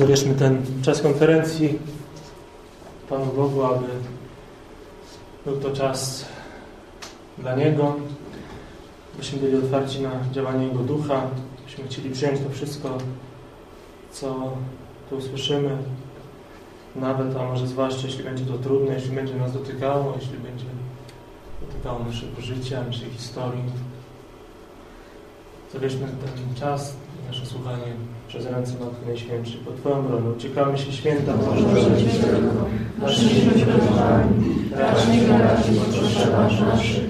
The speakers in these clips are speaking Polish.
Zabierzmy ten czas konferencji. Panu Bogu, aby był to czas dla Niego, byśmy byli otwarci na działanie Jego Ducha, byśmy chcieli przyjąć to wszystko, co tu usłyszymy, nawet, a może zwłaszcza, jeśli będzie to trudne, jeśli będzie nas dotykało, jeśli będzie dotykało naszego życia, naszej historii. Zabierzmy ten czas, nasze słuchanie przez ręce Matki Najświętszej. Pod Twoją obroną uciekamy się święta Boże. Naszymi wyświadczeniami, racz nie garać w potrzebach naszych,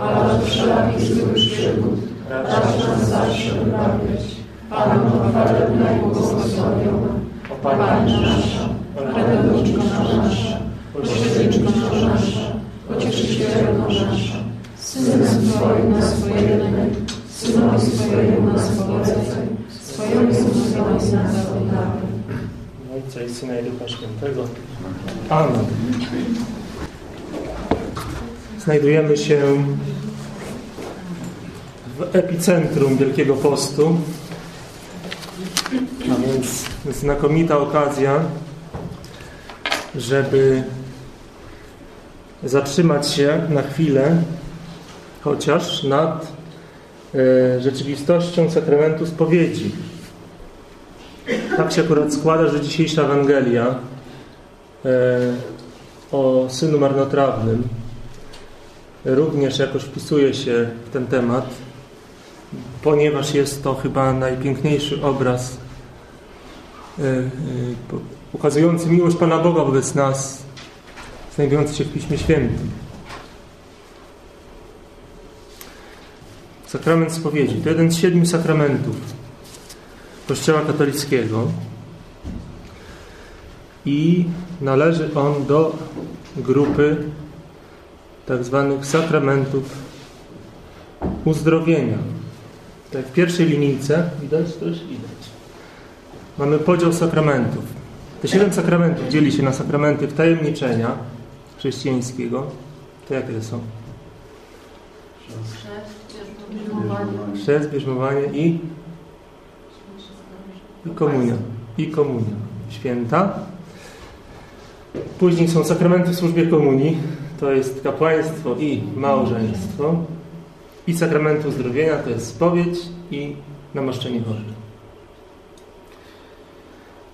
ale od wszelakich złych przygód, racz nas zawsze wybawiać. Panu chwalebna i błogosławiona, O Pani nasz, nasza, Radoczko nasza, Pośredniczko nasza, Pocieszycielu nasza, Synem swoim na swoje jedyny, Synowi swojemu na swobodę, Swojemu Synowi na zawodę. Ojca i Syna i Ducha Świętego. Amen. Znajdujemy się w epicentrum Wielkiego Postu, a więc znakomita okazja, żeby zatrzymać się na chwilę chociaż nad rzeczywistością sakramentu spowiedzi. Tak się akurat składa, że dzisiejsza Ewangelia e, o Synu Marnotrawnym również jakoś wpisuje się w ten temat, ponieważ jest to chyba najpiękniejszy obraz e, e, ukazujący miłość Pana Boga wobec nas, znajdujący się w Piśmie Świętym. Sakrament spowiedzi to jeden z siedmiu sakramentów Kościoła katolickiego i należy on do grupy tak zwanych sakramentów uzdrowienia. Tak w pierwszej linijce widać też widać. Mamy podział sakramentów. Te siedem sakramentów dzieli się na sakramenty wtajemniczenia chrześcijańskiego. To jakie to są? Chrzest, bierzmowanie i i komunia. I komunia. Święta. Później są sakramenty w służbie komunii. To jest kapłaństwo i małżeństwo. I sakramenty uzdrowienia to jest spowiedź i namaszczenie chorych.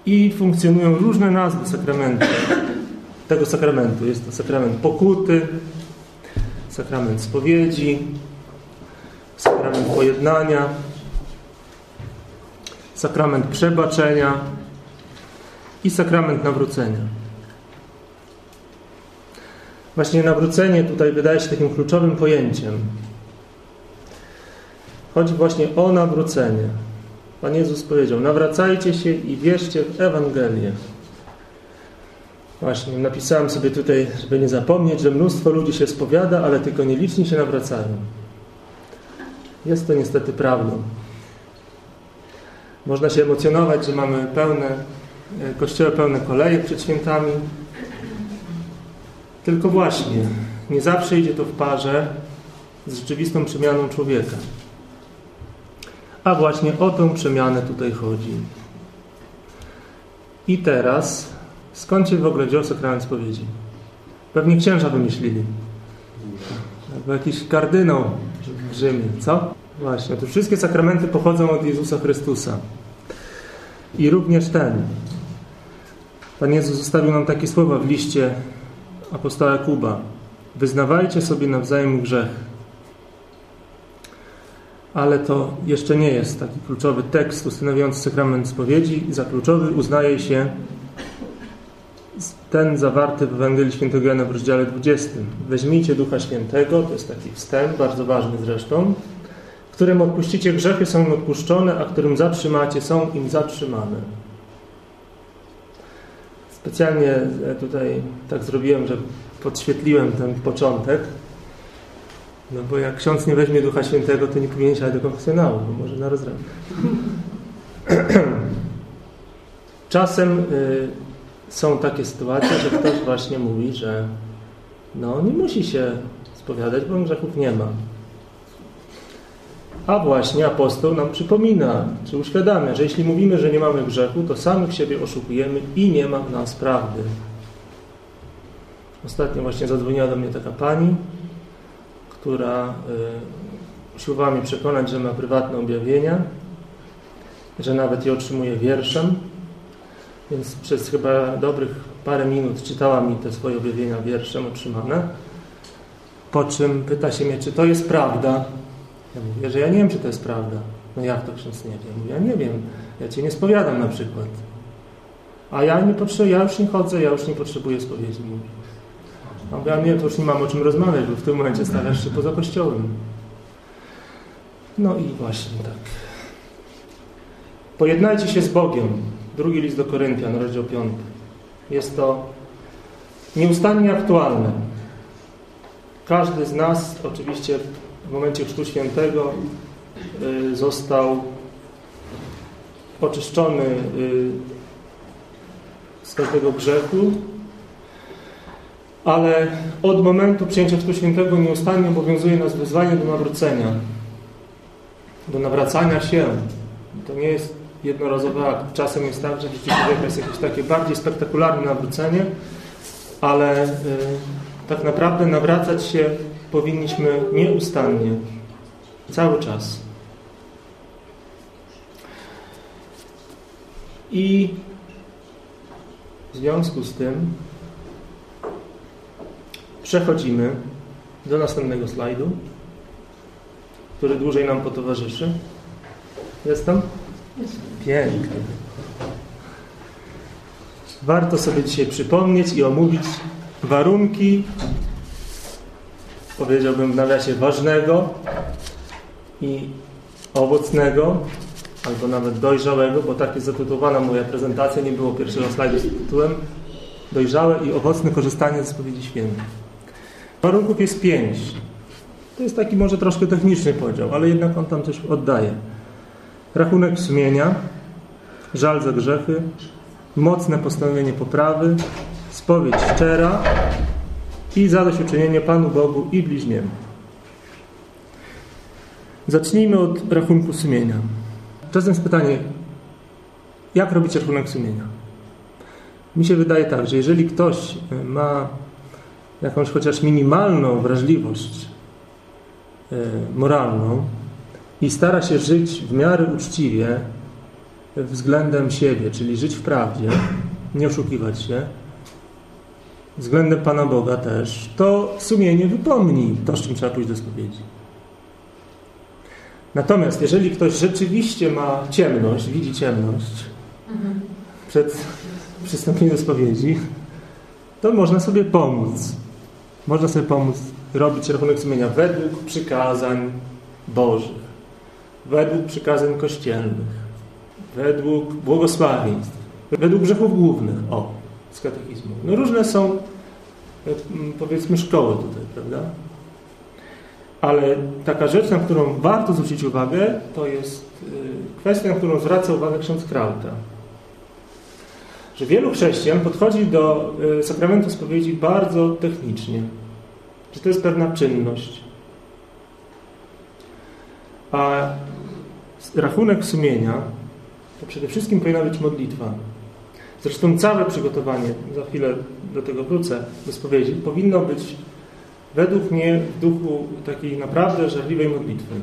I funkcjonują różne nazwy sakramentu. Tego sakramentu. Jest to sakrament pokuty, sakrament spowiedzi, sakrament pojednania, sakrament przebaczenia i sakrament nawrócenia. Właśnie nawrócenie tutaj wydaje się takim kluczowym pojęciem. Chodzi właśnie o nawrócenie. Pan Jezus powiedział: Nawracajcie się i wierzcie w Ewangelię. Właśnie, napisałem sobie tutaj, żeby nie zapomnieć, że mnóstwo ludzi się spowiada, ale tylko nieliczni się nawracają. Jest to niestety prawdą. Można się emocjonować, że mamy pełne, e, kościoły pełne koleje przed świętami. Tylko właśnie, nie zawsze idzie to w parze z rzeczywistą przemianą człowieka. A właśnie o tę przemianę tutaj chodzi. I teraz, skąd się w ogóle wziął sakrament spowiedzi? Pewnie księża wymyślili. Albo jakiś kardynał w Rzymie, co? Właśnie, to wszystkie sakramenty pochodzą od Jezusa Chrystusa. I również ten. Pan Jezus zostawił nam takie słowa w liście apostoła Kuba. Wyznawajcie sobie nawzajem grzech. Ale to jeszcze nie jest taki kluczowy tekst ustanawiający sakrament spowiedzi. Za kluczowy uznaje się ten zawarty w Ewangelii Świętego Jana w rozdziale 20. Weźmijcie Ducha Świętego, to jest taki wstęp, bardzo ważny zresztą, którym odpuścicie grzechy, są im odpuszczone, a którym zatrzymacie, są im zatrzymane. Specjalnie tutaj tak zrobiłem, że podświetliłem ten początek, no bo jak ksiądz nie weźmie Ducha Świętego, to nie powinien się do konfesjonału, bo może na rozrywkę. Czasem y, są takie sytuacje, że ktoś właśnie mówi, że no nie musi się spowiadać, bo grzechów nie ma. A właśnie apostoł nam przypomina, czy uświadamia, że jeśli mówimy, że nie mamy grzechu, to samych siebie oszukujemy i nie ma w nas prawdy. Ostatnio właśnie zadzwoniła do mnie taka pani, która y, usiłowała mnie przekonać, że ma prywatne objawienia, że nawet je otrzymuje wierszem, więc przez chyba dobrych parę minut czytała mi te swoje objawienia wierszem otrzymane, po czym pyta się mnie, czy to jest prawda. Ja mówię, że ja nie wiem, czy to jest prawda. No jak to ksiądz nie wie? Ja mówię, ja nie wiem, ja Cię nie spowiadam na przykład. A ja nie potrzebuję, ja już nie chodzę, ja już nie potrzebuję spowiedzi. Mówię. A mówię, nie, to już nie mam o czym rozmawiać, bo w tym momencie stawiasz się poza kościołem. No i właśnie tak. Pojednajcie się z Bogiem. Drugi list do Koryntian, rozdział 5. Jest to nieustannie aktualne. Każdy z nas oczywiście w momencie Chrztu Świętego y, został oczyszczony y, z każdego grzechu, ale od momentu przyjęcia Chrztu Świętego nieustannie obowiązuje nas wyzwanie do nawrócenia, do nawracania się. To nie jest jednorazowy akt. Czasem jest tak, że w życiu jest jakieś takie bardziej spektakularne nawrócenie, ale y, tak naprawdę nawracać się powinniśmy nieustannie, cały czas. I w związku z tym przechodzimy do następnego slajdu, który dłużej nam potowarzyszy. Jestem? Pięknie. Warto sobie dzisiaj przypomnieć i omówić warunki, powiedziałbym w nawiasie, ważnego i owocnego, albo nawet dojrzałego, bo tak jest zatytułowana moja prezentacja, nie było pierwszego slajdu z tytułem Dojrzałe i owocne korzystanie ze spowiedzi świętej. Warunków jest pięć. To jest taki może troszkę techniczny podział, ale jednak on tam coś oddaje. Rachunek sumienia, żal za grzechy, mocne postanowienie poprawy, spowiedź szczera i zadośćuczynienie Panu Bogu i bliźniemu. Zacznijmy od rachunku sumienia. Czasem jest pytanie, jak robić rachunek sumienia? Mi się wydaje tak, że jeżeli ktoś ma jakąś chociaż minimalną wrażliwość e, moralną i stara się żyć w miarę uczciwie względem siebie, czyli żyć w prawdzie, nie oszukiwać się, względem Pana Boga też, to sumienie wypomni to, z czym trzeba pójść do spowiedzi. Natomiast jeżeli ktoś rzeczywiście ma ciemność, widzi ciemność przed przystąpieniem do spowiedzi, to można sobie pomóc. Można sobie pomóc robić rachunek sumienia według przykazań Bożych, według przykazań kościelnych, według błogosławieństw, według grzechów głównych. O, z katechizmu. No różne są, powiedzmy, szkoły tutaj, prawda? Ale taka rzecz, na którą warto zwrócić uwagę, to jest kwestia, na którą zwraca uwagę ksiądz Krauta. Że wielu chrześcijan podchodzi do sakramentu spowiedzi bardzo technicznie. Że to jest pewna czynność. A rachunek sumienia to przede wszystkim powinna być modlitwa. Zresztą całe przygotowanie, za chwilę do tego wrócę, do spowiedzi, powinno być według mnie w duchu takiej naprawdę żarliwej modlitwy.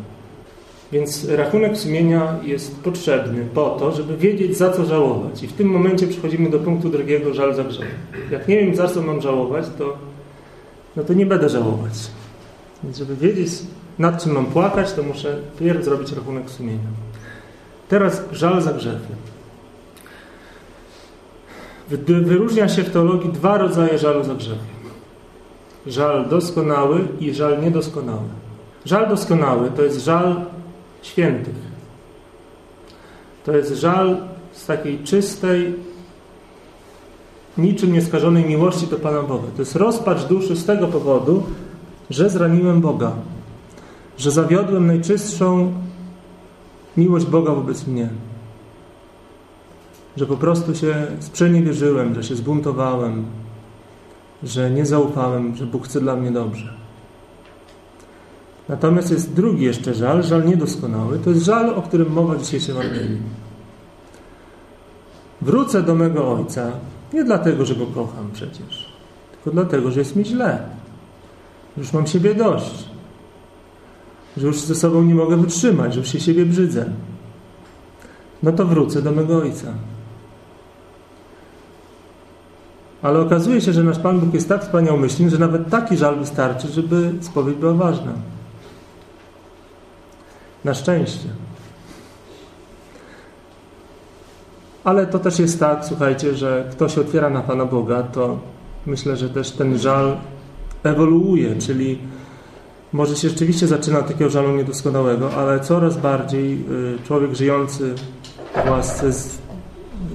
Więc rachunek sumienia jest potrzebny po to, żeby wiedzieć za co żałować. I w tym momencie przechodzimy do punktu drugiego, żal za grzech. Jak nie wiem za co mam żałować, to, no to nie będę żałować. Więc żeby wiedzieć nad czym mam płakać, to muszę pierw zrobić rachunek sumienia. Teraz żal za grzechy. Wyróżnia się w teologii dwa rodzaje żalu za grzechy. Żal doskonały i żal niedoskonały. Żal doskonały to jest żal świętych. To jest żal z takiej czystej, niczym nieskażonej miłości do Pana Boga. To jest rozpacz duszy z tego powodu, że zraniłem Boga, że zawiodłem najczystszą miłość Boga wobec mnie. Że po prostu się sprzeniewierzyłem, że się zbuntowałem, że nie zaufałem, że Bóg chce dla mnie dobrze. Natomiast jest drugi jeszcze żal, żal niedoskonały. To jest żal, o którym mowa w dzisiejszej Ewangelii. Wrócę do mego ojca nie dlatego, że go kocham przecież, tylko dlatego, że jest mi źle. Już mam siebie dość. Że już ze sobą nie mogę wytrzymać, że już się siebie brzydzę. No to wrócę do mego ojca. Ale okazuje się, że nasz Pan Bóg jest tak wspaniałomyślny, że nawet taki żal wystarczy, żeby spowiedź była ważna. Na szczęście. Ale to też jest tak, słuchajcie, że kto się otwiera na Pana Boga, to myślę, że też ten żal ewoluuje, czyli może się rzeczywiście zaczyna od takiego żalu niedoskonałego, ale coraz bardziej y, człowiek żyjący w łasce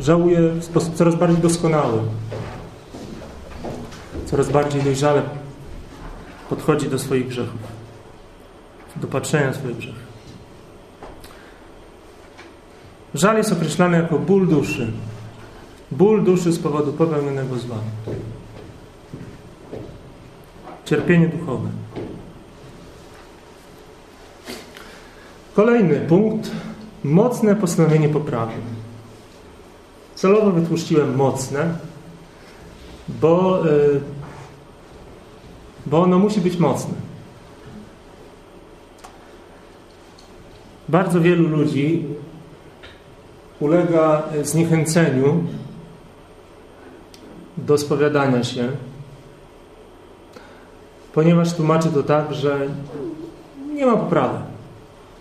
żałuje w sposób coraz bardziej doskonały. Coraz bardziej dojrzale podchodzi do swoich grzechów, do patrzenia swoich grzechów. Żal jest określany jako ból duszy. Ból duszy z powodu popełnionego zła. Cierpienie duchowe. Kolejny punkt. Mocne postanowienie poprawy. Celowo wytłuszczyłem mocne, bo, yy, bo ono musi być mocne. Bardzo wielu ludzi ulega zniechęceniu do spowiadania się, ponieważ tłumaczy to tak, że nie ma poprawy.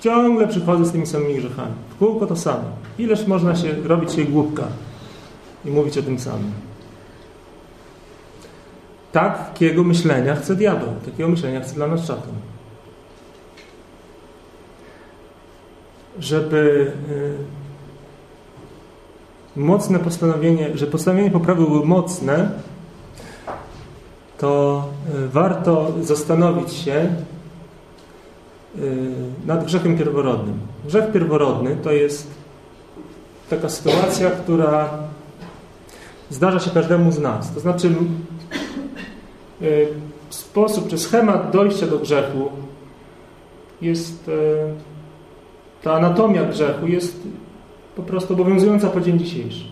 Ciągle przychodzę z tymi samymi grzechami. W kółko to samo. Ileż można się robić się głupka i mówić o tym samym. Takiego myślenia chce diabeł. Takiego myślenia chce dla nas szatan. Żeby y, mocne postanowienie, że postanowienie poprawy były mocne, to y, warto zastanowić się nad grzechem pierworodnym. Grzech pierworodny to jest taka sytuacja, która zdarza się każdemu z nas. To znaczy y, sposób czy schemat dojścia do grzechu jest ta anatomia grzechu jest po prostu obowiązująca po dzień dzisiejszy.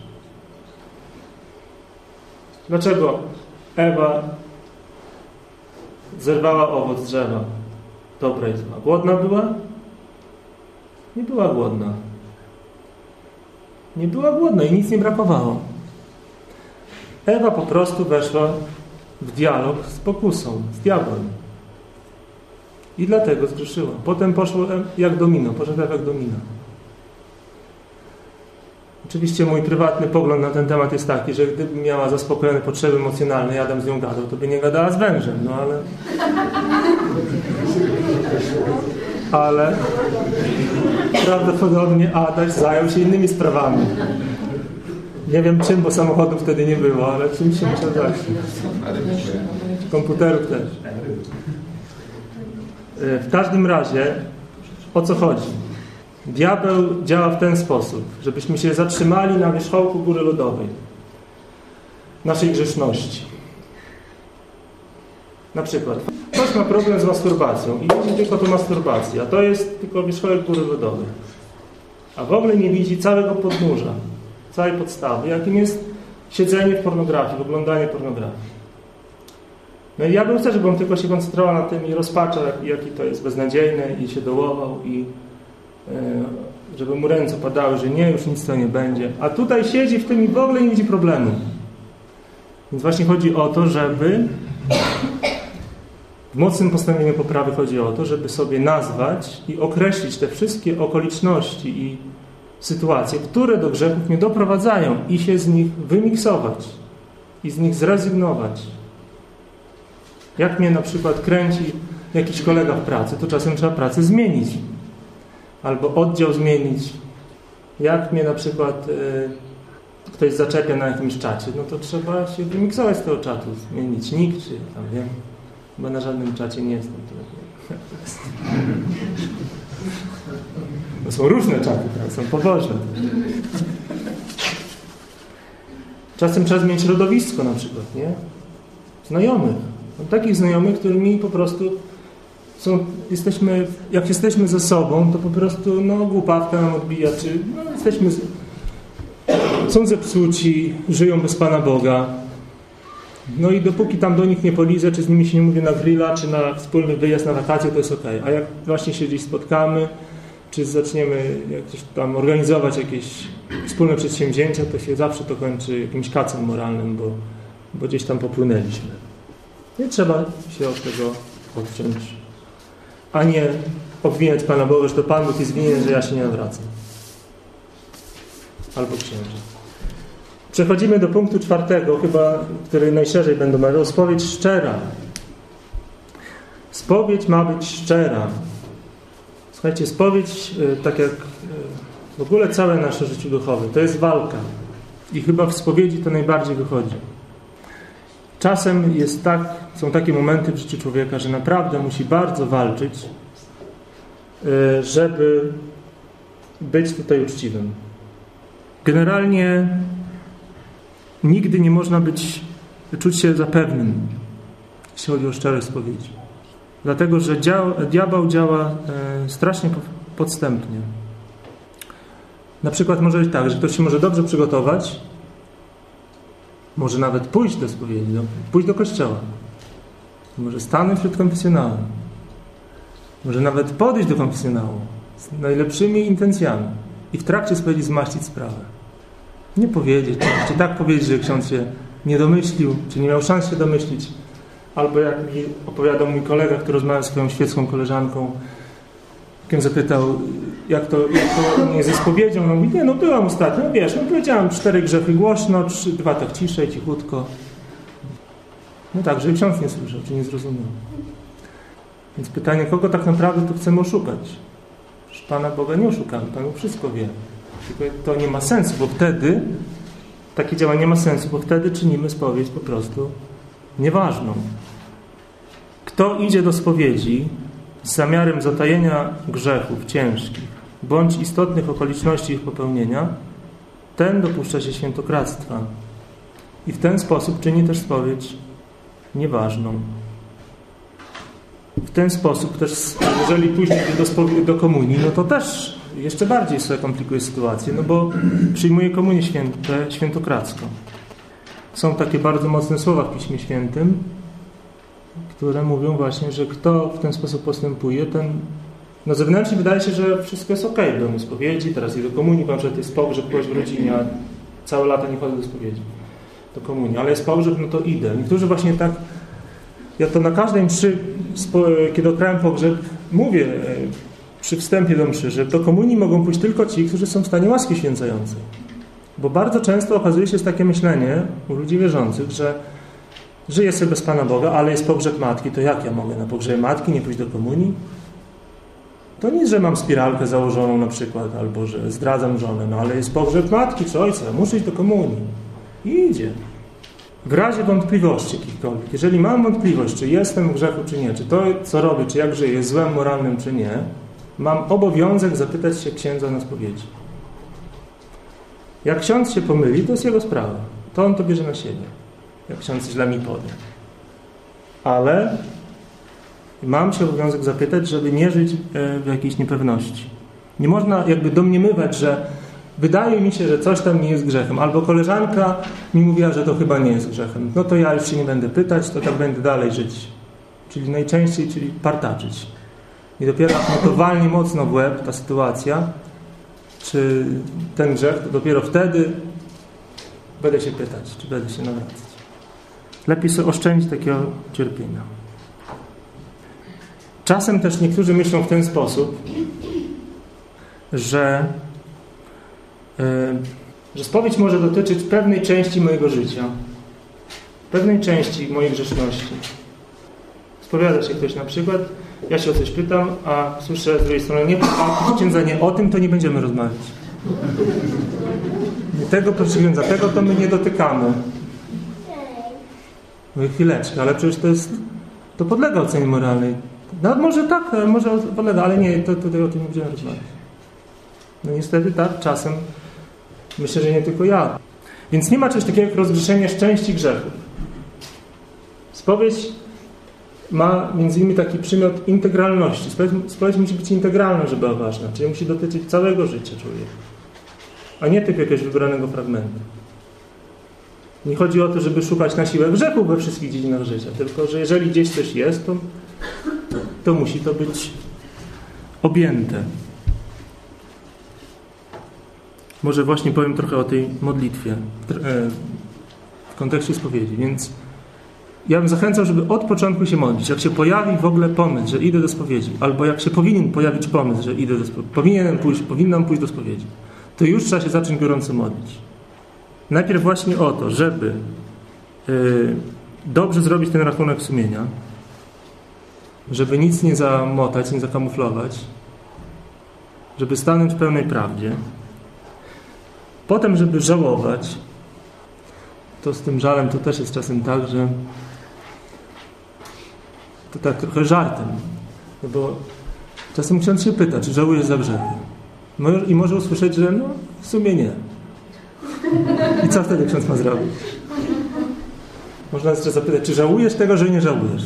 Dlaczego Ewa zerwała owoc drzewa? Dobra i zła. Głodna była? Nie była głodna. Nie była głodna i nic nie brakowało. Ewa po prostu weszła w dialog z pokusą, z diabłem. I dlatego zgrzeszyła. Potem poszło jak domino, poszedł jak domino. Oczywiście mój prywatny pogląd na ten temat jest taki, że gdyby miała zaspokojone potrzeby emocjonalne, ja tam z nią gadał, to by nie gadała z wężem, no ale... Ale prawdopodobnie Adaś zajął się innymi sprawami. Nie wiem czym, bo samochodów wtedy nie było, ale czymś się musiał zająć. Komputerów też. W każdym razie, o co chodzi? Diabeł działa w ten sposób, żebyśmy się zatrzymali na wierzchołku góry lodowej naszej grzeszności. Na przykład, ktoś ma problem z masturbacją i widzi tylko tą masturbację, a to jest tylko wierzchołek góry lodowej. A w ogóle nie widzi całego podnóża, całej podstawy, jakim jest siedzenie w pornografii, oglądanie pornografii. No i ja bym chciał, żeby on tylko się koncentrował na tym i rozpaczał, jak, jaki to jest beznadziejne i się dołował i żeby mu ręce padały, że nie, już nic to nie będzie. A tutaj siedzi w tym i w ogóle nie widzi problemu. Więc właśnie chodzi o to, żeby w mocnym postanowieniu poprawy chodzi o to, żeby sobie nazwać i określić te wszystkie okoliczności i sytuacje, które do grzechów nie doprowadzają i się z nich wymiksować i z nich zrezygnować. Jak mnie na przykład kręci jakiś kolega w pracy, to czasem trzeba pracę zmienić. Albo oddział zmienić. Jak mnie na przykład y, ktoś zaczepia na jakimś czacie, no to trzeba się wymiksować z tego czatu, zmienić nick, czy tam wiem, bo na żadnym czacie nie jestem. To są różne czaty, tak? są pobożne. Czasem trzeba zmienić rodowisko na przykład, nie? Znajomych. Takich znajomych, którymi po prostu są, jesteśmy, jak jesteśmy ze sobą, to po prostu no, głupawka nam odbija, czy no, jesteśmy, są zepsuci, żyją bez Pana Boga. No i dopóki tam do nich nie polizę, czy z nimi się nie mówię na grilla, czy na wspólny wyjazd na wakacje, to jest ok. A jak właśnie się gdzieś spotkamy, czy zaczniemy jakieś tam organizować jakieś wspólne przedsięwzięcia, to się zawsze to kończy jakimś kacem moralnym, bo, bo gdzieś tam popłynęliśmy. Nie trzeba się od tego odciąć. A nie obwiniać Pana Boga, że to Pan Bóg jest winien, że ja się nie nawracam. Albo księży. Przechodzimy do punktu czwartego, chyba, który najszerzej będę mówił. Spowiedź szczera. Spowiedź ma być szczera. Słuchajcie, spowiedź, tak jak w ogóle całe nasze życie duchowe, to jest walka. I chyba w spowiedzi to najbardziej wychodzi. Czasem jest tak, są takie momenty w życiu człowieka, że naprawdę musi bardzo walczyć, żeby być tutaj uczciwym. Generalnie nigdy nie można być, czuć się zapewnym, jeśli chodzi o szczere spowiedzi. Dlatego, że dział, diabeł działa e, strasznie podstępnie. Na przykład może być tak, że ktoś się może dobrze przygotować, może nawet pójść do spowiedzi, do, pójść do kościoła, może stanąć przed konfesjonałem, może nawet podejść do konfesjonału z najlepszymi intencjami i w trakcie spowiedzi zmaścić sprawę. Nie powiedzieć, czy, czy tak powiedzieć, że ksiądz się nie domyślił, czy nie miał szans się domyślić, Albo jak mi opowiadał mój kolega, który rozmawiał z swoją świecką koleżanką, kiedy zapytał, jak to, jak to ze spowiedzią, no mówi, nie, no byłam ostatnio, wiesz, no powiedziałam cztery grzechy głośno, trzy, dwa tak ciszej, cichutko. No tak, żeby ksiądz nie słyszał, czy nie zrozumiał. Więc pytanie, kogo tak naprawdę tu chcemy oszukać? Że Pana Boga nie oszukamy, Pan wszystko wie. Tylko to nie ma sensu, bo wtedy takie działanie nie ma sensu, bo wtedy czynimy spowiedź po prostu nieważną. Kto idzie do spowiedzi z zamiarem zatajenia grzechów ciężkich bądź istotnych okoliczności ich popełnienia, ten dopuszcza się świętokradztwa i w ten sposób czyni też spowiedź nieważną. W ten sposób też, jeżeli później do, do komunii, no to też jeszcze bardziej sobie komplikuje sytuację, no bo przyjmuje komunię święte, świętokradzką. Są takie bardzo mocne słowa w Piśmie Świętym, które mówią właśnie, że kto w ten sposób postępuje, ten no zewnętrznie wydaje się, że wszystko jest ok. Byłem u spowiedzi, teraz idę do komunii, mam, że to jest pogrzeb kogoś w rodzinie, a całe lata nie chodzę do spowiedzi, do komunii. Ale jest pogrzeb, no to idę. Niektórzy właśnie tak, ja to na każdej mszy, kiedy okrałem pogrzeb, mówię e, przy wstępie do mszy, że do komunii mogą pójść tylko ci, którzy są w stanie łaski święcającej. Bo bardzo często okazuje się takie myślenie u ludzi wierzących, że żyję sobie bez Pana Boga, ale jest pogrzeb matki, to jak ja mogę na pogrzebie matki nie pójść do komunii? To nic, że mam spiralkę założoną na przykład, albo że zdradzam żonę, no ale jest pogrzeb matki czy ojca, muszę iść do komunii. I idzie. W razie wątpliwości jakichkolwiek, jeżeli mam wątpliwość, czy jestem w grzechu, czy nie, czy to, co robię, czy jak żyję, jest złem moralnym, czy nie, mam obowiązek zapytać się księdza na spowiedzi. Jak ksiądz się pomyli, to jest jego sprawa. To on to bierze na siebie. Jak ksiądz źle mi powie. Ale mam się obowiązek zapytać, żeby nie żyć e, w jakiejś niepewności. Nie można jakby domniemywać, że wydaje mi się, że coś tam nie jest grzechem. Albo koleżanka mi mówiła, że to chyba nie jest grzechem. No to ja już się nie będę pytać, to tak będę dalej żyć. Czyli najczęściej, czyli partaczyć. I dopiero no to walnie mocno w łeb ta sytuacja, czy ten grzech, to dopiero wtedy będę się pytać, czy będę się nawracać. Lepiej sobie oszczędzić takiego cierpienia. Czasem też niektórzy myślą w ten sposób, że, yy, że spowiedź może dotyczyć pewnej części mojego życia, pewnej części mojej grzeszności. Spowiada się ktoś na przykład, ja się o coś pytam, a słyszę z drugiej strony, nie, a księdza nie, o tym to nie będziemy rozmawiać. Tego, proszę księdza, tego to my nie dotykamy. Mówię, chwileczkę, ale przecież to jest, to podlega ocenie moralnej. No może tak, może podlega, ale nie, to tutaj o tym nie będziemy rozmawiać. No niestety tak, czasem myślę, że nie tylko ja. Więc nie ma czegoś takiego jak rozgrzeszenie szczęści grzechów. Spowiedź ma między innymi taki przymiot integralności. Spowiedź, spowiedź musi być integralna, żeby była ważna, czyli musi dotyczyć całego życia człowieka, a nie tylko jakiegoś wybranego fragmentu. Nie chodzi o to, żeby szukać na siłę grzechu we wszystkich dziedzinach życia, tylko że jeżeli gdzieś coś jest, to, to musi to być objęte. Może właśnie powiem trochę o tej modlitwie e, w kontekście spowiedzi. Więc ja bym zachęcał, żeby od początku się modlić. Jak się pojawi w ogóle pomysł, że idę do spowiedzi, albo jak się powinien pojawić pomysł, że idę do spowiedzi, powinienem pójść, powinnam pójść do spowiedzi, to już trzeba się zacząć gorąco modlić. Najpierw właśnie o to, żeby yy, dobrze zrobić ten rachunek sumienia, żeby nic nie zamotać, nie zakamuflować, żeby stanąć w pełnej prawdzie, Potem, żeby żałować, to z tym żalem to też jest czasem tak, że to tak trochę żartem. No bo czasem ksiądz się pyta, czy żałujesz za grzechy. I może usłyszeć, że no w sumie nie. I co wtedy ksiądz ma zrobić? Można jeszcze zapytać, czy żałujesz tego, że nie żałujesz?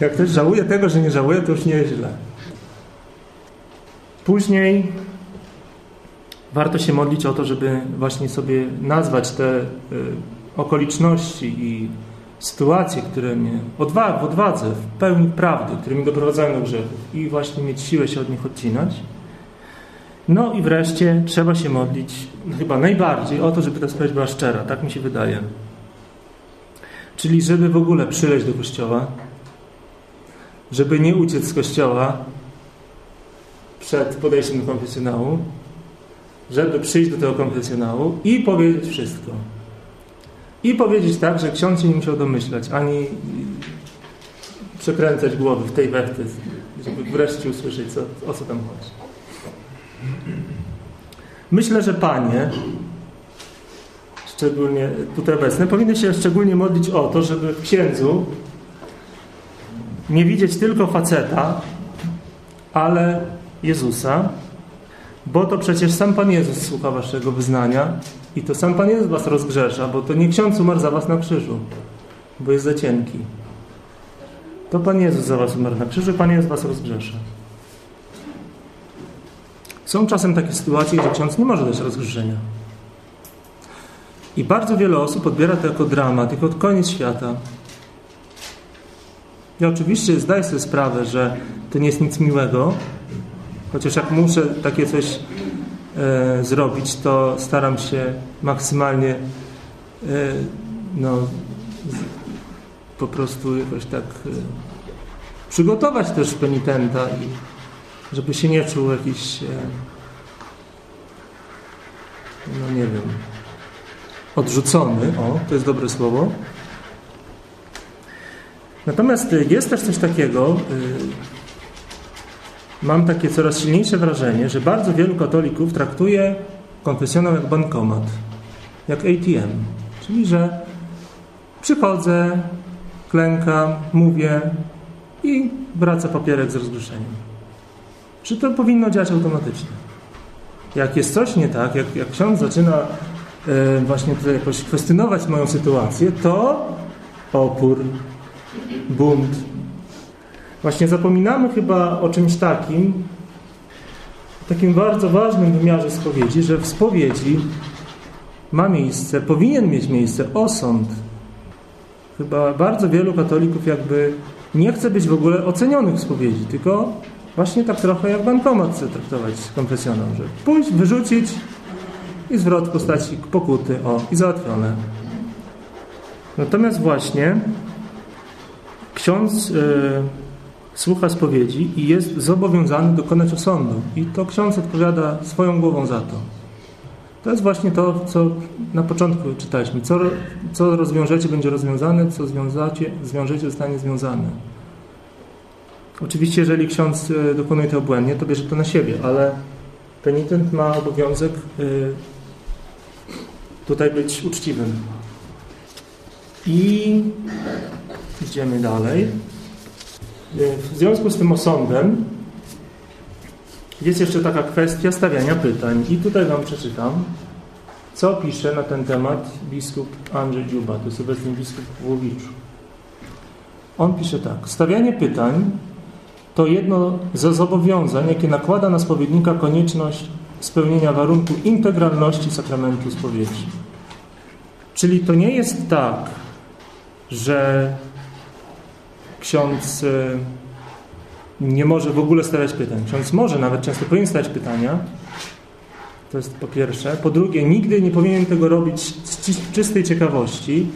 Jak ktoś żałuje tego, że nie żałuje, to już nie jest źle. Później warto się modlić o to, żeby właśnie sobie nazwać te y, okoliczności i sytuacje, które mnie w odwadze, w pełni prawdy, które mnie doprowadzają do grzechów i właśnie mieć siłę się od nich odcinać. No i wreszcie trzeba się modlić chyba najbardziej o to, żeby ta spowiedź była szczera, tak mi się wydaje. Czyli żeby w ogóle przyleć do kościoła, żeby nie uciec z kościoła przed podejściem do konfesjonału, żeby przyjść do tego konfesjonału i powiedzieć wszystko. I powiedzieć tak, że ksiądz się nie musiał domyślać, ani przekręcać głowy w tej wechty, żeby wreszcie usłyszeć, co, o co tam chodzi. Myślę, że panie, szczególnie tutaj obecne, powinny się szczególnie modlić o to, żeby w księdzu nie widzieć tylko faceta, ale Jezusa, bo to przecież sam Pan Jezus słucha waszego wyznania i to sam Pan Jezus was rozgrzesza, bo to nie ksiądz umarł za was na krzyżu, bo jest za cienki. To Pan Jezus za was umarł na krzyżu, Pan Jezus was rozgrzesza. Są czasem takie sytuacje, że ksiądz nie może dać rozgrzeszenia. I bardzo wiele osób odbiera to jako dramat, jako koniec świata. Ja oczywiście zdaję sobie sprawę, że to nie jest nic miłego, Chociaż jak muszę takie coś e, zrobić, to staram się maksymalnie e, no, po prostu jakoś tak e, przygotować też penitenta i żeby się nie czuł jakiś e, no nie wiem odrzucony, o, to jest dobre słowo. Natomiast jest też coś takiego, e, mam takie coraz silniejsze wrażenie, że bardzo wielu katolików traktuje konfesjonał jak bankomat, jak ATM. Czyli, że przychodzę, klękam, mówię i wraca papierek z rozgrzeszeniem. Czy to powinno działać automatycznie? Jak jest coś nie tak, jak, jak ksiądz zaczyna e, właśnie tutaj jakoś kwestionować moją sytuację, to opór, bunt, Właśnie zapominamy chyba o czymś takim, takim bardzo ważnym wymiarze spowiedzi, że w spowiedzi ma miejsce, powinien mieć miejsce osąd. Chyba bardzo wielu katolików jakby nie chce być w ogóle ocenionych w spowiedzi, tylko właśnie tak trochę jak bankomat chce traktować konfesjonał, że pójść, wyrzucić i zwrot w postaci pokuty, o, i załatwione. Natomiast właśnie ksiądz... Yy, słucha spowiedzi i jest zobowiązany dokonać osądu. I to ksiądz odpowiada swoją głową za to. To jest właśnie to, co na początku czytaliśmy. Co, co rozwiążecie, będzie rozwiązane, co związacie, zwiążecie, zostanie związane. Oczywiście, jeżeli ksiądz e, dokonuje to błędnie, to bierze to na siebie, ale penitent ma obowiązek e, tutaj być uczciwym. I idziemy dalej. W związku z tym osądem jest jeszcze taka kwestia stawiania pytań. I tutaj Wam przeczytam, co pisze na ten temat biskup Andrzej Dziuba, to jest obecny biskup w Łowiczu. On pisze tak. Stawianie pytań to jedno ze zobowiązań, jakie nakłada na spowiednika konieczność spełnienia warunku integralności sakramentu spowiedzi. Czyli to nie jest tak, że ksiądz y, nie może w ogóle stawiać pytań. Ksiądz może, nawet często powinien stawiać pytania. To jest po pierwsze. Po drugie, nigdy nie powinien tego robić z czystej ciekawości.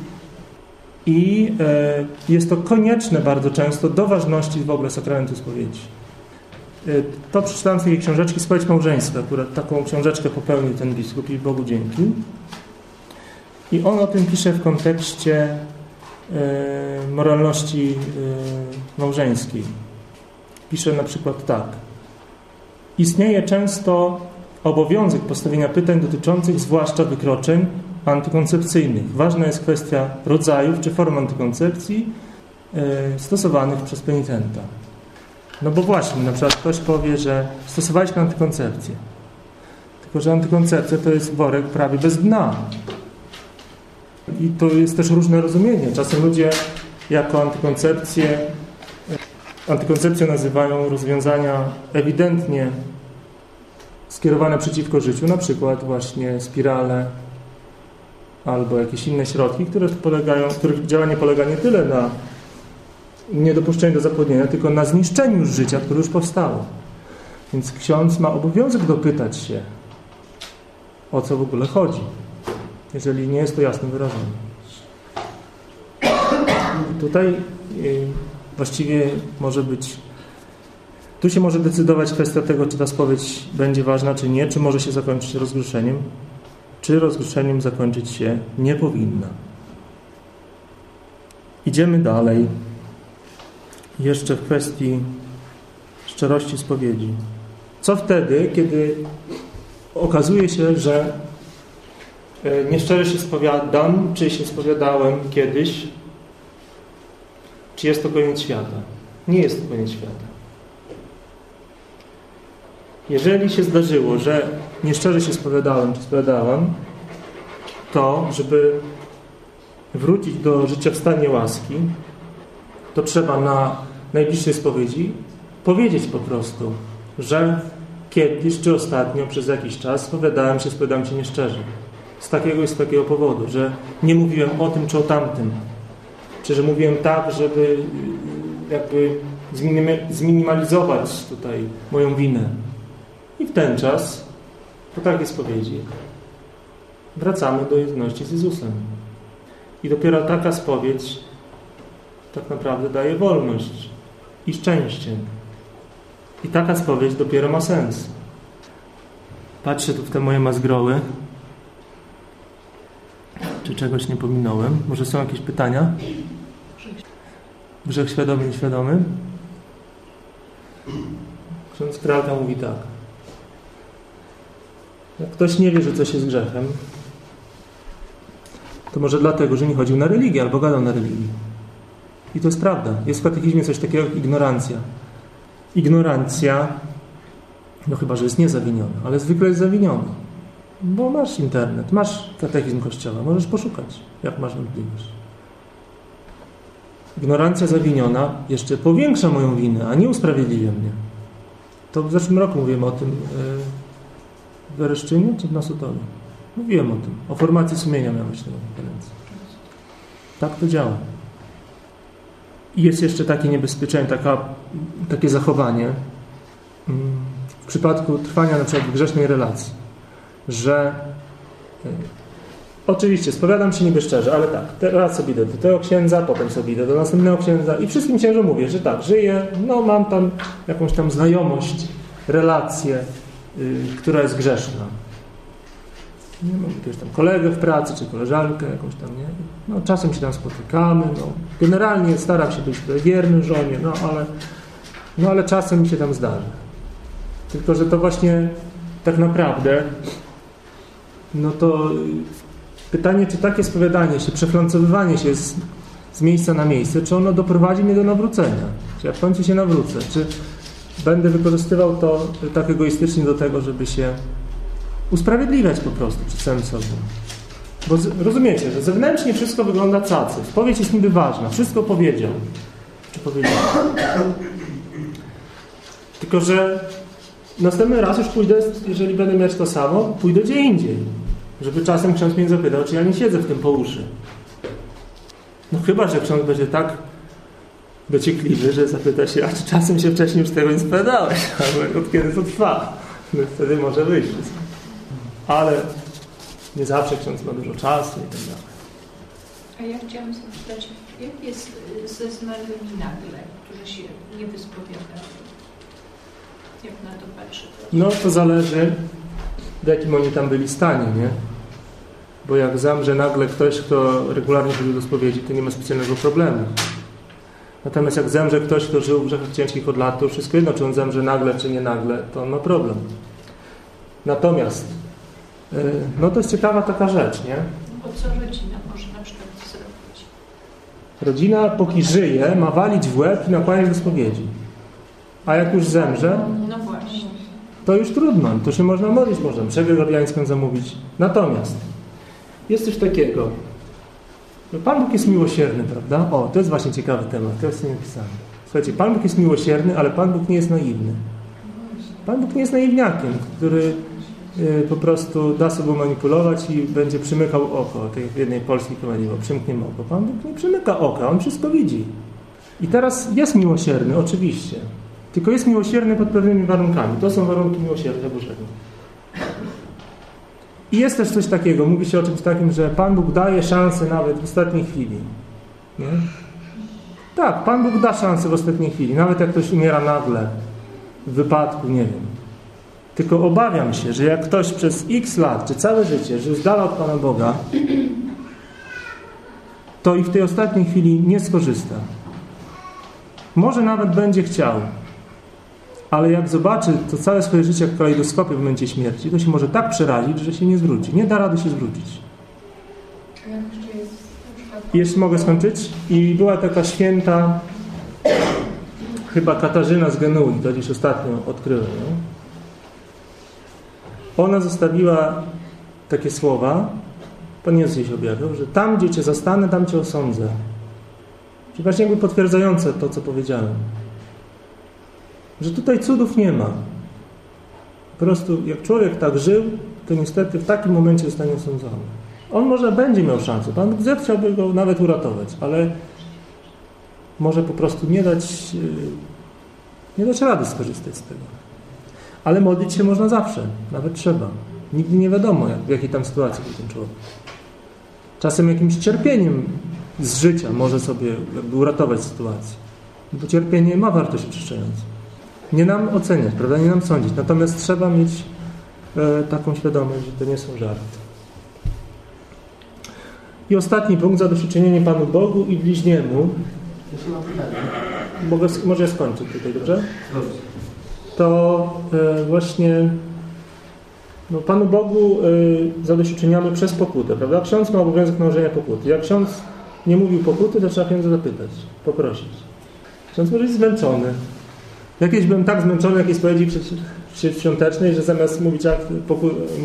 I e, jest to konieczne bardzo często do ważności w ogóle sakramentu spowiedzi. E, to przeczytałem z takiej książeczki Spowiedź Małżeństwa. Akurat taką książeczkę popełnił ten biskup i Bogu dzięki. I on o tym pisze w kontekście moralności małżeńskiej pisze na przykład tak. Istnieje często obowiązek postawienia pytań dotyczących zwłaszcza wykroczeń antykoncepcyjnych. Ważna jest kwestia rodzajów czy form antykoncepcji yy, stosowanych przez penitenta. No bo właśnie, na przykład ktoś powie, że stosowaliśmy antykoncepcję. Tylko, że antykoncepcja to jest worek prawie bez dna. I to jest też różne rozumienie. Czasem ludzie jako antykoncepcję Antykoncepcją nazywają rozwiązania ewidentnie skierowane przeciwko życiu, na przykład właśnie spirale albo jakieś inne środki, które polegają, których działanie polega nie tyle na niedopuszczeniu do zapłodnienia, tylko na zniszczeniu życia, które już powstało. Więc ksiądz ma obowiązek dopytać się, o co w ogóle chodzi, jeżeli nie jest to jasno wyrażone. Tutaj y, właściwie może być... Tu się może decydować kwestia tego, czy ta spowiedź będzie ważna, czy nie, czy może się zakończyć rozgruszeniem, czy rozgruszeniem zakończyć się nie powinna. Idziemy dalej. Jeszcze w kwestii szczerości spowiedzi. Co wtedy, kiedy okazuje się, że e, nieszczerze się spowiadam, czy się spowiadałem kiedyś, czy jest to koniec świata? Nie jest to koniec świata. Jeżeli się zdarzyło, że nieszczerze się spowiadałem, czy spowiadałam, to, żeby wrócić do życia w stanie łaski, to trzeba na najbliższej spowiedzi powiedzieć po prostu, że kiedyś czy ostatnio przez jakiś czas spowiadałem się, spowiadałem się nieszczerze. Z takiego i z takiego powodu, że nie mówiłem o tym czy o tamtym, czy że mówiłem tak, żeby y, jakby zminimalizować tutaj moją winę. I w ten czas, po takiej spowiedzi, wracamy do jedności z Jezusem. I dopiero taka spowiedź tak naprawdę daje wolność i szczęście. I taka spowiedź dopiero ma sens. Patrzę tu w te moje mazgroły. Czy czegoś nie pominąłem? Może są jakieś pytania? Grzech świadomy, nieświadomy? Ksiądz Kralka mówi tak. Jak ktoś nie wie, że coś jest grzechem, to może dlatego, że nie chodził na religię albo gadał na religii. I to jest prawda. Jest w katechizmie coś takiego jak ignorancja. Ignorancja, no chyba, że jest niezawiniona, ale zwykle jest zawiniona. Bo masz internet, masz katechizm Kościoła, możesz poszukać, jak masz wątpliwość. Ignorancja zawiniona jeszcze powiększa moją winę, a nie usprawiedliwia mnie. To w zeszłym roku mówiłem o tym e, w Ereszczynie czy w Nasotowie. Mówiłem o tym. O formacji sumienia miałem myślę na konferencji. Tak to działa. I jest jeszcze takie niebezpieczeństwo, taka, takie zachowanie mm, w przypadku trwania na przykład grzesznej relacji że e, oczywiście spowiadam się niby szczerze, ale tak, teraz sobie idę do tego księdza, potem sobie idę do następnego księdza i wszystkim księżom mówię, że tak, żyję, no mam tam jakąś tam znajomość, relację, yy, która jest grzeszna. Nie mam jakiegoś tam kolegę w pracy, czy koleżankę jakąś tam, nie? No czasem się tam spotykamy, no. Generalnie staram się być wierny żonie, no ale, no ale czasem mi się tam zdarzy. Tylko, że to właśnie tak naprawdę no to pytanie, czy takie spowiadanie się, przeflancowywanie się z, z miejsca na miejsce, czy ono doprowadzi mnie do nawrócenia? Czy ja w końcu się nawrócę? Czy będę wykorzystywał to tak egoistycznie do tego, żeby się usprawiedliwiać po prostu przed samym sobą? Bo z, rozumiecie, że zewnętrznie wszystko wygląda cacy. Spowiedź jest niby ważna, wszystko powiedział. Czy powiedziałem? Tylko, że następny raz już pójdę, jeżeli będę mieć to samo, pójdę gdzie indziej. Żeby czasem ksiądz mnie zapytał, czy ja nie siedzę w tym po uszy. No chyba, że ksiądz będzie tak dociekliwy, że zapyta się, a czy czasem się wcześniej już tego nie spowiadałeś? Albo od kiedy to trwa? No wtedy może wyjść wszystko. Ale nie zawsze ksiądz ma dużo czasu i tak dalej. A ja chciałam zapytać, jak jest y, ze zmarłymi nagle, którzy się nie wyspowiadają? Jak na to patrzy? No to zależy, w jakim oni tam byli stanie, nie? Bo jak zamrze nagle ktoś, kto regularnie chodził do spowiedzi, to nie ma specjalnego problemu. Natomiast jak zemrze ktoś, kto żył w grzechach ciężkich od lat, to wszystko jedno, czy on zemrze nagle, czy nie nagle, to on ma problem. Natomiast, yy, no to jest ciekawa taka rzecz, nie? Bo co rodzina może na przykład zrobić? Rodzina, póki żyje, ma walić w łeb i nakłaniać do spowiedzi. A jak już zemrze, No właśnie. to już trudno, to się można modlić, można mszę gregoriańską zamówić. Natomiast jest coś takiego. No, Pan Bóg jest miłosierny, prawda? O, to jest właśnie ciekawy temat, to jest napisane. Słuchajcie, Pan Bóg jest miłosierny, ale Pan Bóg nie jest naiwny. Pan Bóg nie jest naiwniakiem, który y, po prostu da sobą manipulować i będzie przymykał oko. Tej jednej polskiej komedii było, przymkniemy oko. Pan Bóg nie przymyka oka, On wszystko widzi. I teraz jest miłosierny, oczywiście. Tylko jest miłosierny pod pewnymi warunkami. To są warunki miłosierdzia Bożego. I jest też coś takiego, mówi się o czymś takim, że Pan Bóg daje szansę nawet w ostatniej chwili. Nie? Tak, Pan Bóg da szansę w ostatniej chwili, nawet jak ktoś umiera nagle, w wypadku, nie wiem. Tylko obawiam się, że jak ktoś przez x lat, czy całe życie żył z dala od Pana Boga, to i w tej ostatniej chwili nie skorzysta. Może nawet będzie chciał, ale jak zobaczy to całe swoje życie jak kalejdoskopie w momencie śmierci, to się może tak przerazić, że się nie zwróci. Nie da rady się zwrócić. Jeszcze mogę skończyć? I była taka święta, chyba Katarzyna z Genui, to dziś ostatnio odkryłem. No? Ona zostawiła takie słowa, Pan Jezus się objawiał, że tam, gdzie Cię zastanę, tam Cię osądzę. Czyli właśnie jakby potwierdzające to, co powiedziałem. Że tutaj cudów nie ma. Po prostu jak człowiek tak żył, to niestety w takim momencie zostanie osądzony. On może będzie miał szansę. Pan Bóg zechciałby go nawet uratować, ale może po prostu nie dać, yy, nie dać rady skorzystać z tego. Ale modlić się można zawsze, nawet trzeba. Nigdy nie wiadomo, jak, w jakiej tam sytuacji był ten człowiek. Czasem jakimś cierpieniem z życia może sobie uratować sytuację. Bo cierpienie ma wartość oczyszczającą. Nie nam oceniać, prawda? Nie nam sądzić. Natomiast trzeba mieć e, taką świadomość, że to nie są żarty. I ostatni punkt, zadośćuczynienie Panu Bogu i bliźniemu. Mogę, może ja skończę tutaj, dobrze? To e, właśnie no, Panu Bogu e, zadośćuczyniamy przez pokutę, prawda? Ksiądz ma obowiązek nałożenia pokuty. Jak ksiądz nie mówił pokuty, to trzeba księdza zapytać, poprosić. Ksiądz może jest zmęczony. Jakieś byłem tak zmęczony, jakiej spowiedzi świątecznej, że zamiast mówić akt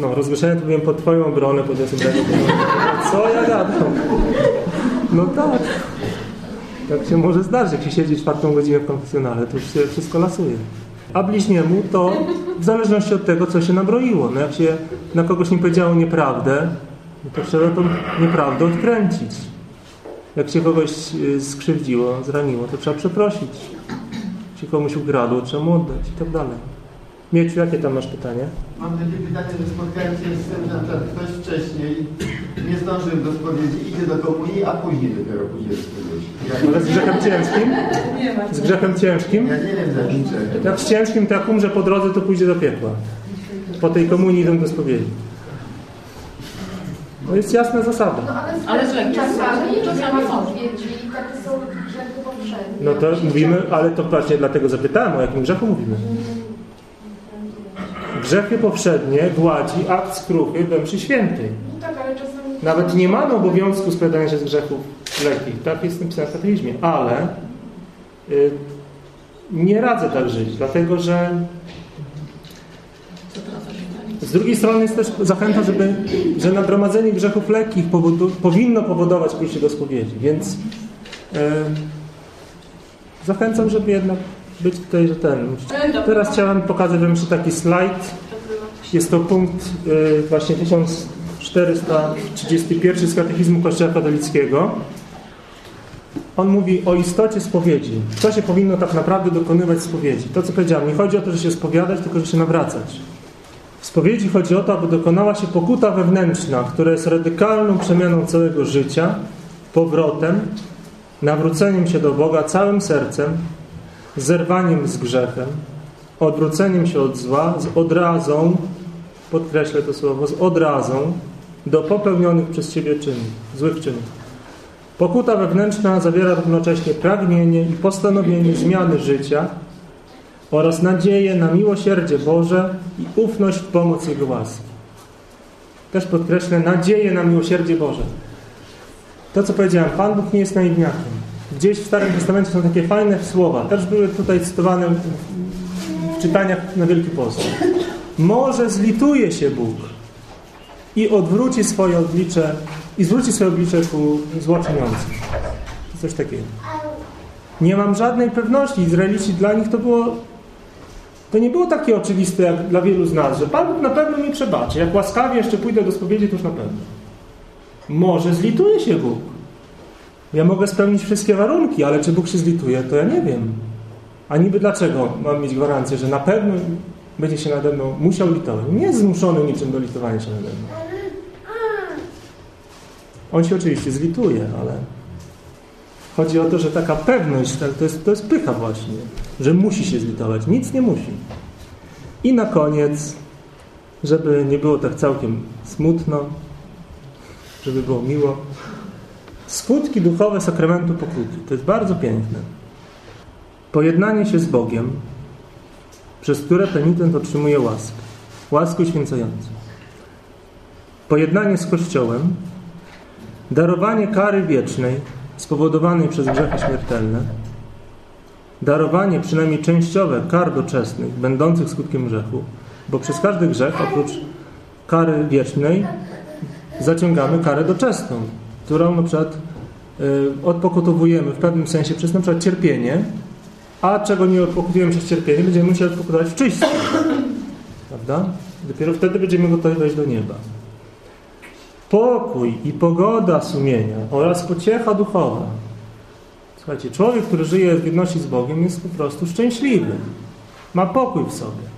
no, to byłem pod Twoją obronę, podniosłem rękę. Co ja gadam? No tak. Tak się może zdarzyć, jak się siedzi czwartą godzinę w konfesjonale, to już się wszystko lasuje. A bliźniemu to w zależności od tego, co się nabroiło. No jak się na kogoś nie powiedziało nieprawdę, no to trzeba tą nieprawdę odkręcić. Jak się kogoś y, skrzywdziło, zraniło, to trzeba przeprosić. Się komuś ukradło, trzeba mu oddać i tak dalej. Mieciu, jakie tam masz pytanie? Mam takie pytanie, że spotkałem się z tym, że na przykład ktoś wcześniej nie zdążył do spowiedzi, idzie do komunii, a później dopiero pójdzie do spowiedzi. Z grzechem ciężkim? Z grzechem ciężkim? ja nie wiem za czym. Jak z ciężkim, to jak umrze po drodze, to pójdzie do piekła. Po tej komunii idą do spowiedzi. To jest jasna zasada. No ale, Ale czasami czasami takie są powszednie. No to mówimy, ale to właśnie dlatego zapytałem, o jakim grzechu mówimy. Grzechy powszednie gładzi akt skruchy we mszy świętej. No tak, ale czasami... Nawet nie mamy obowiązku spowiadania się z grzechów lekkich. Tak jest napisane w katechizmie. Ale y, nie radzę tak żyć, dlatego że z drugiej strony jest też zachęta, żeby, że nagromadzenie grzechów lekkich powodu, powinno powodować pójście do spowiedzi. Więc y, Zachęcam, żeby jednak być tutaj rzetelnym. Teraz chciałem pokazać Wam jeszcze taki slajd. Jest to punkt y, właśnie 1431 z Katechizmu Kościoła Katolickiego. On mówi o istocie spowiedzi. Co się powinno tak naprawdę dokonywać spowiedzi? To, co powiedziałem, nie chodzi o to, że się spowiadać, tylko że się nawracać. W spowiedzi chodzi o to, aby dokonała się pokuta wewnętrzna, która jest radykalną przemianą całego życia, powrotem, nawróceniem się do Boga całym sercem, zerwaniem z grzechem, odwróceniem się od zła, z odrazą, podkreślę to słowo, z odrazą do popełnionych przez Ciebie czynów, złych czynów. Pokuta wewnętrzna zawiera równocześnie pragnienie i postanowienie zmiany życia oraz nadzieję na miłosierdzie Boże i ufność w pomoc Jego łaski. Też podkreślę nadzieję na miłosierdzie Boże. To, co powiedziałem, Pan Bóg nie jest naiwniakiem. Gdzieś w Starym Testamencie są takie fajne słowa. Też były tutaj cytowane w czytaniach na Wielki Post. Może zlituje się Bóg i odwróci swoje oblicze i zwróci swoje oblicze ku złoczyniącym. Coś takiego. Nie mam żadnej pewności. Izraelici dla nich to było to nie było takie oczywiste jak dla wielu z nas, że Pan Bóg na pewno mi przebaczy. Jak łaskawie jeszcze pójdę do spowiedzi, to już na pewno. Może zlituje się Bóg. Ja mogę spełnić wszystkie warunki, ale czy Bóg się zlituje, to ja nie wiem. A niby dlaczego mam mieć gwarancję, że na pewno będzie się nade mną musiał litować? Nie zmuszony niczym do litowania się nade mną. On się oczywiście zlituje, ale chodzi o to, że taka pewność, to jest, to jest pycha właśnie, że musi się zlitować. Nic nie musi. I na koniec, żeby nie było tak całkiem smutno, żeby było miło, skutki duchowe sakramentu pokuty. To jest bardzo piękne. Pojednanie się z Bogiem, przez które penitent otrzymuje łaskę. Łaskę święcającą. Pojednanie z Kościołem, darowanie kary wiecznej spowodowanej przez grzechy śmiertelne, darowanie przynajmniej częściowe kar doczesnych, będących skutkiem grzechu, bo przez każdy grzech, oprócz kary wiecznej, zaciągamy karę doczesną, którą na przykład y, odpokutowujemy w pewnym sensie przez na przykład cierpienie, a czego nie odpokutujemy przez cierpienie, będziemy musieli odpokutować w czyście. Prawda? Dopiero wtedy będziemy gotowi wejść do nieba. Pokój i pogoda sumienia oraz pociecha duchowa. Słuchajcie, człowiek, który żyje w jedności z Bogiem jest po prostu szczęśliwy. Ma pokój w sobie.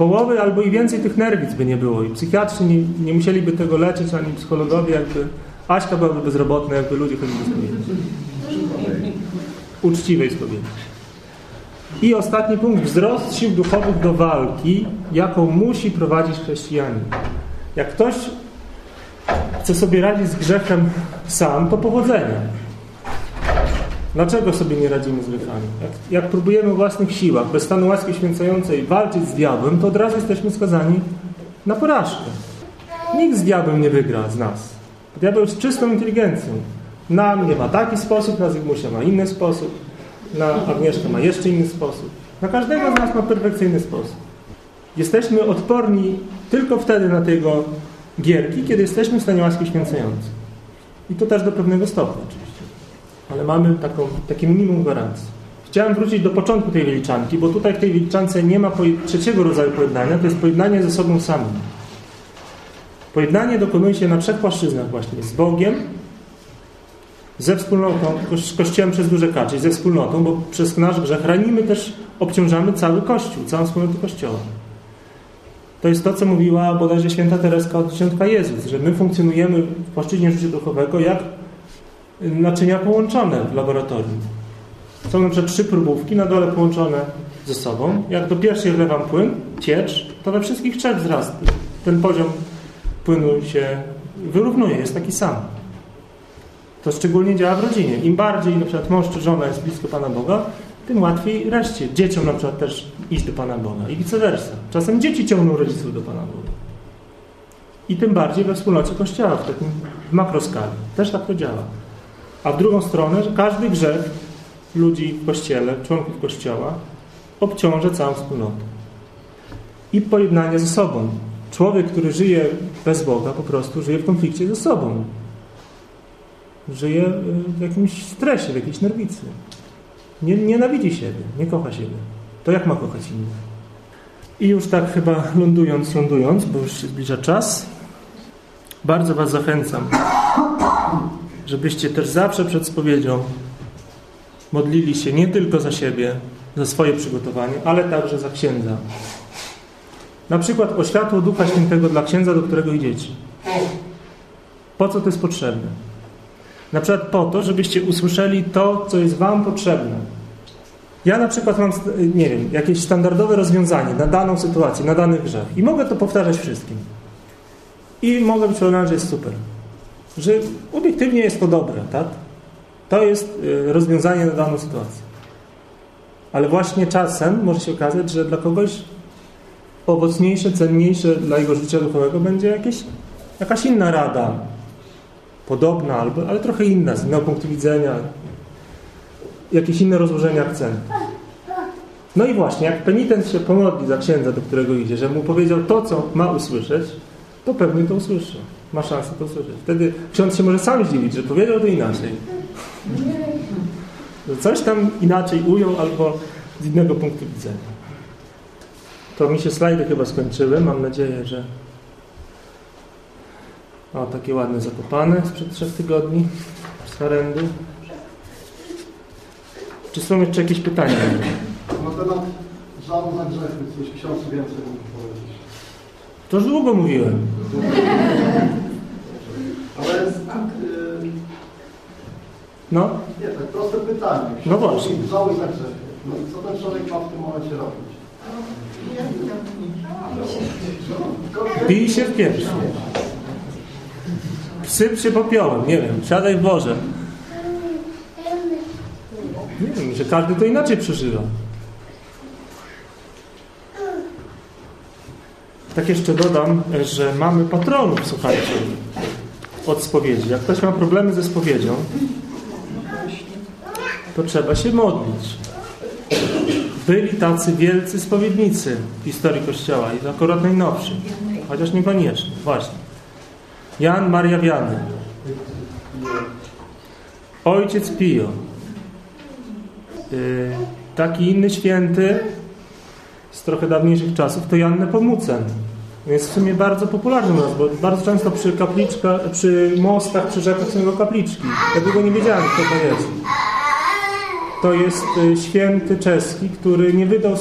Połowy albo i więcej tych nerwic by nie było i psychiatrzy nie, nie musieliby tego leczyć, ani psychologowie, jakby Aśka byłaby bezrobotna, jakby ludzie chodzi do spowiedzi. Uczciwej spowiedzi. I ostatni punkt. Wzrost sił duchowych do walki, jaką musi prowadzić chrześcijanin. Jak ktoś chce sobie radzić z grzechem sam, to powodzenia. Dlaczego sobie nie radzimy z grzechami? Jak, jak próbujemy w własnych siłach, bez stanu łaski święcającej walczyć z diabłem, to od razu jesteśmy skazani na porażkę. Nikt z diabłem nie wygra z nas. Diabeł jest czystą inteligencją. Na mnie ma taki sposób, na Zygmusia ma inny sposób, na Agnieszkę ma jeszcze inny sposób. Na każdego z nas ma perfekcyjny sposób. Jesteśmy odporni tylko wtedy na tego gierki, kiedy jesteśmy w stanie łaski święcającej. I to też do pewnego stopnia oczywiście. Ale mamy taką, takie minimum gwarancji. Chciałem wrócić do początku tej wyliczanki, bo tutaj w tej wyliczance nie ma trzeciego rodzaju pojednania, to jest pojednanie ze sobą samym. Pojednanie dokonuje się na trzech płaszczyznach właśnie. Z Bogiem, ze wspólnotą, z Kościołem przez duże K, ze wspólnotą, bo przez nasz grzech ranimy też, obciążamy cały Kościół, całą wspólnotę Kościoła. To jest to, co mówiła bodajże święta Tereska od dziesiątka Jezus, że my funkcjonujemy w płaszczyźnie życia duchowego jak naczynia połączone w laboratorium. Są przykład trzy próbówki na dole połączone ze sobą. Jak do pierwszej wlewam płyn, ciecz, to we wszystkich trzech wzrasta. Ten poziom płynu się wyrównuje, jest taki sam. To szczególnie działa w rodzinie. Im bardziej na przykład mąż czy żona jest blisko Pana Boga, tym łatwiej reszcie. Dzieciom na przykład też iść do Pana Boga i vice versa. Czasem dzieci ciągną rodziców do Pana Boga. I tym bardziej we wspólnocie Kościoła, w takim makroskali. Też tak to działa. A w drugą stronę, że każdy grzech ludzi w Kościele, członków Kościoła obciąża całą wspólnotę. I pojednanie ze sobą. Człowiek, który żyje bez Boga, po prostu żyje w konflikcie ze sobą. Żyje w jakimś stresie, w jakiejś nerwicy. Nie, nienawidzi siebie, nie kocha siebie. To jak ma kochać innych? I już tak chyba lądując, lądując, bo już się zbliża czas, bardzo Was zachęcam, żebyście też zawsze przed spowiedzią modlili się nie tylko za siebie, za swoje przygotowanie, ale także za księdza. Na przykład o światło Ducha Świętego dla księdza, do którego idziecie. Po co to jest potrzebne? Na przykład po to, żebyście usłyszeli to, co jest Wam potrzebne. Ja na przykład mam, nie wiem, jakieś standardowe rozwiązanie na daną sytuację, na dany grzech i mogę to powtarzać wszystkim. I mogę być przekonany, że jest super. Że obiektywnie jest to dobre, tak? To jest y, rozwiązanie na daną sytuację. Ale właśnie czasem może się okazać, że dla kogoś owocniejsze, cenniejsze dla jego życia duchowego będzie jakieś, jakaś inna rada. Podobna, albo, ale trochę inna, z innego punktu widzenia. Jakieś inne rozłożenie akcentu. No i właśnie, jak penitent się pomodli za księdza, do którego idzie, że mu powiedział to, co ma usłyszeć, to pewnie to usłyszy. Ma szansę to usłyszeć. Wtedy ksiądz się może sam zdziwić, że powiedział to inaczej. Że coś tam inaczej ujął albo z innego punktu widzenia. To mi się slajdy chyba skończyły. Mam nadzieję, że o, takie ładne zakopane sprzed trzech tygodni z Harendy. Czy są jeszcze jakieś pytania? Na temat żalu za grzechy, coś ksiądz więcej. To już długo mówiłem. Ale yy, No, nie, tak proste pytanie. No właśnie. grzechy. No i co ten człowiek ma w tym momencie robić? bij się w piersi. Syp się popiołem, nie wiem, siadaj w Boże. Nie wiem, że każdy to inaczej przeżywa. Tak jeszcze dodam, że mamy patronów, słuchajcie, od spowiedzi. Jak ktoś ma problemy ze spowiedzią, to trzeba się modlić. Byli tacy wielcy spowiednicy w historii Kościoła i akurat najnowszy, chociaż niekoniecznie, właśnie. Jan Maria Wiany, Ojciec Pio, Yy, taki inny święty z trochę dawniejszych czasów to Jan Nepomucen. Jest w sumie bardzo popularny u nas, bo bardzo często przy kapliczka, przy mostach, przy rzekach są jego kapliczki. Ja długo nie wiedziałem, kto to jest. To jest y, święty czeski, który nie wydał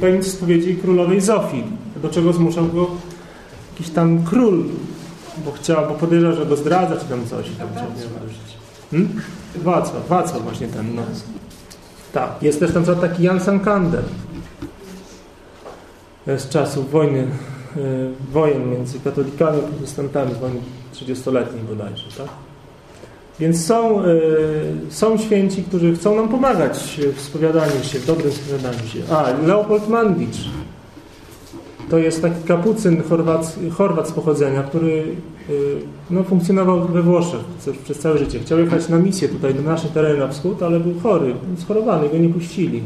pełnić spowiedzi królowej Zofii, do czego zmuszał go jakiś tam król, bo chciał, bo podejrzał, że go zdradza, czy tam coś. Tam hmm? Wacław, Wacław właśnie ten, no. Tak, jest też tam taki Jan Sankander z czasów wojny, wojen między katolikami a protestantami, wojny 30-letniej bodajże, tak? Więc są, y, są święci, którzy chcą nam pomagać w spowiadaniu się, w dobrym spowiadaniu się. A, Leopold Mandicz. To jest taki kapucyn Chorwac, Chorwat z pochodzenia, który y, no, funkcjonował we Włoszech przez całe życie. Chciał jechać na misję tutaj do naszej tereny na wschód, ale był chory, schorowany, go nie puścili.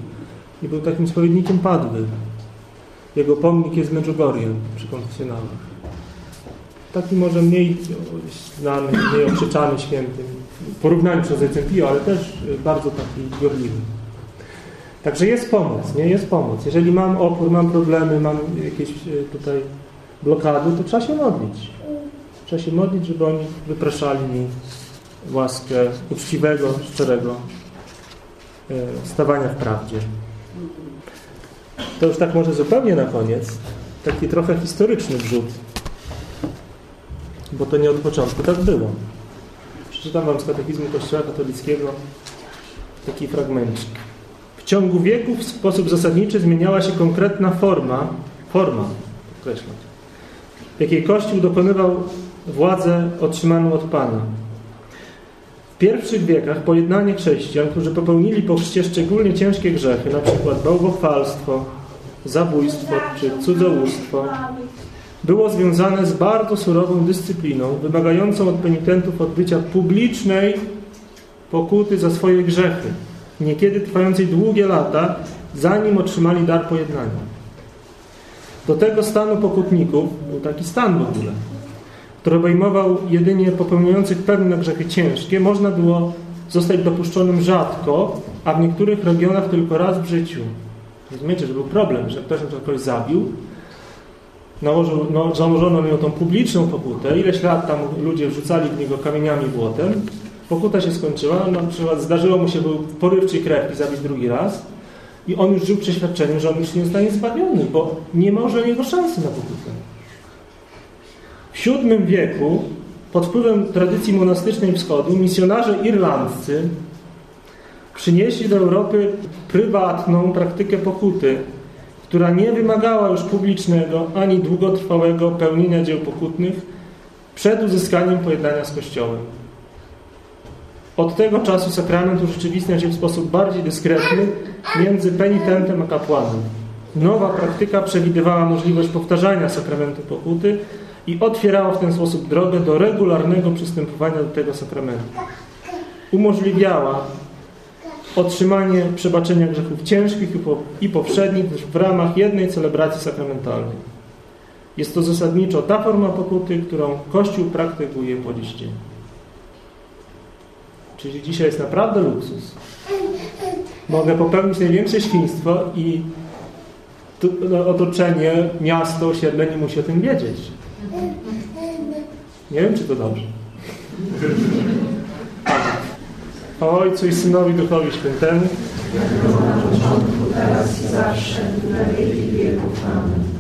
I był takim spowiednikiem padły. Jego pomnik jest w Medjugorje przy konfesjonałach. Taki może mniej znany, mniej okrzyczany święty w porównaniu z ojcem Pio, ale też bardzo taki gorliwy. Także jest pomoc, nie? Jest pomoc. Jeżeli mam opór, mam problemy, mam jakieś tutaj blokady, to trzeba się modlić. Trzeba się modlić, żeby oni wypraszali mi łaskę uczciwego, szczerego stawania w prawdzie. To już tak może zupełnie na koniec. Taki trochę historyczny wrzut. Bo to nie od początku tak było. Przeczytam Wam z Katechizmu Kościoła Katolickiego taki fragmencik. W ciągu wieków w sposób zasadniczy zmieniała się konkretna forma, forma, podkreślam, w jakiej Kościół dokonywał władzę otrzymaną od Pana. W pierwszych wiekach pojednanie chrześcijan, którzy popełnili po chrzcie szczególnie ciężkie grzechy, przykład bałwochwalstwo, zabójstwo czy cudzołóstwo, było związane z bardzo surową dyscypliną, wymagającą od penitentów odbycia publicznej pokuty za swoje grzechy, niekiedy trwającej długie lata, zanim otrzymali dar pojednania. Do tego stanu pokutników był taki stan w ogóle, który obejmował jedynie popełniających pewne grzechy ciężkie, można było zostać dopuszczonym rzadko a w niektórych regionach tylko raz w życiu. Rozumiecie, że był problem, że ktoś na kogoś zabił, nałożył, no, założono na tą publiczną pokutę, ileś lat tam ludzie wrzucali w niego kamieniami błotem, pokuta się skończyła, no, na przykład zdarzyło mu się był w porywczej krewki zabić drugi raz i on już żył przeświadczeniem, że on już nie zostanie zbawiony, bo nie ma już niego szansy na pokutę. W VII wieku pod wpływem tradycji monastycznej wschodu misjonarze irlandzcy przynieśli do Europy prywatną praktykę pokuty, która nie wymagała już publicznego ani długotrwałego pełnienia dzieł pokutnych przed uzyskaniem pojednania z Kościołem. Od tego czasu sakrament urzeczywistnia się w sposób bardziej dyskretny między penitentem a kapłanem. Nowa praktyka przewidywała możliwość powtarzania sakramentu pokuty i otwierała w ten sposób drogę do regularnego przystępowania do tego sakramentu. Umożliwiała otrzymanie przebaczenia grzechów ciężkich i powszednich w ramach jednej celebracji sakramentalnej. Jest to zasadniczo ta forma pokuty, którą Kościół praktykuje po dziś dzień. Czyli dzisiaj jest naprawdę luksus. Mogę popełnić największe świństwo i no, otoczenie, miasto, osiedle nie musi o tym wiedzieć. Nie wiem, czy to dobrze. O Ojcu i Synowi Duchowi Świętemu. Teraz i zawsze, na wieki wieków. Amen.